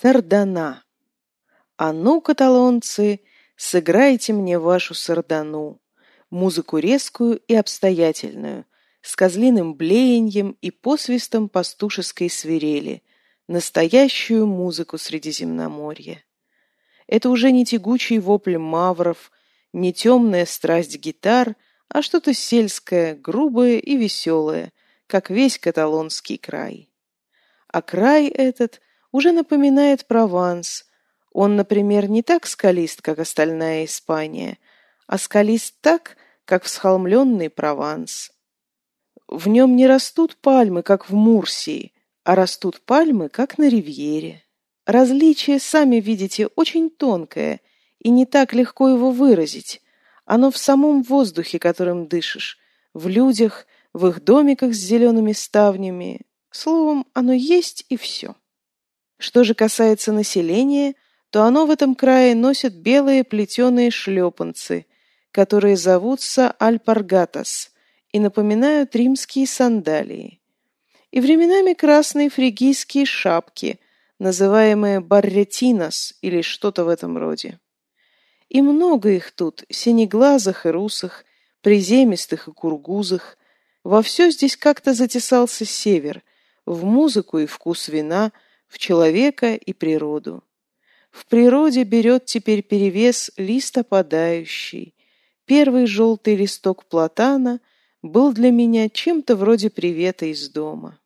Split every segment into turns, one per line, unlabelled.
Сардана. А ну, каталонцы, сыграйте мне вашу сардану, музыку резкую и обстоятельную, с козлиным блеяньем и посвистом пастушеской свирели, настоящую музыку Средиземноморья. Это уже не тягучий вопль мавров, не темная страсть гитар, а что-то сельское, грубое и веселое, как весь каталонский край. А край этот уже напоминает Прованс. Он, например, не так скалист, как остальная Испания, а скалист так, как всхолмленный Прованс. В нем не растут пальмы, как в Мурсии, а растут пальмы, как на Ривьере. Различие, сами видите, очень тонкое, и не так легко его выразить. Оно в самом воздухе, которым дышишь, в людях, в их домиках с зелеными ставнями. Словом, оно есть и все. Что же касается населения, то оно в этом крае носит белые плетеные шлепанцы, которые зовутся альпаргатас и напоминают римские сандалии. И временами красные фригийские шапки, называемые барретинос или что-то в этом роде. И много их тут, синеглазых и русых, приземистых и кургузых. Во все здесь как-то затесался север, в музыку и вкус вина – в человека и природу. В природе берет теперь перевес лист опадающий. Первый желтый листок платана был для меня чем-то вроде привета из дома.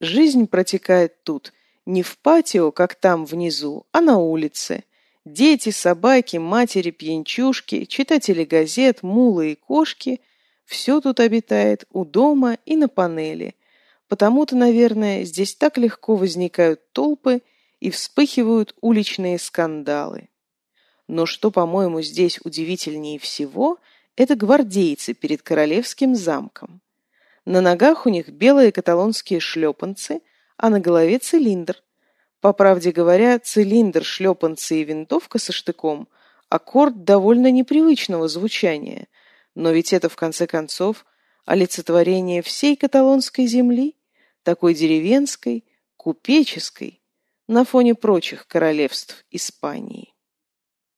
Жизнь протекает тут не в патио, как там внизу, а на улице. Дети, собаки, матери, пьянчушки, читатели газет, мулы и кошки – все тут обитает у дома и на панели, Потому-то, наверное, здесь так легко возникают толпы и вспыхивают уличные скандалы. Но что, по-моему, здесь удивительнее всего, это гвардейцы перед королевским замком. На ногах у них белые каталонские шлепанцы, а на голове цилиндр. По правде говоря, цилиндр, шлепанцы и винтовка со штыком – аккорд довольно непривычного звучания, но ведь это, в конце концов, олицетворение всей каталонской земли такой деревенской, купеческой, на фоне прочих королевств Испании.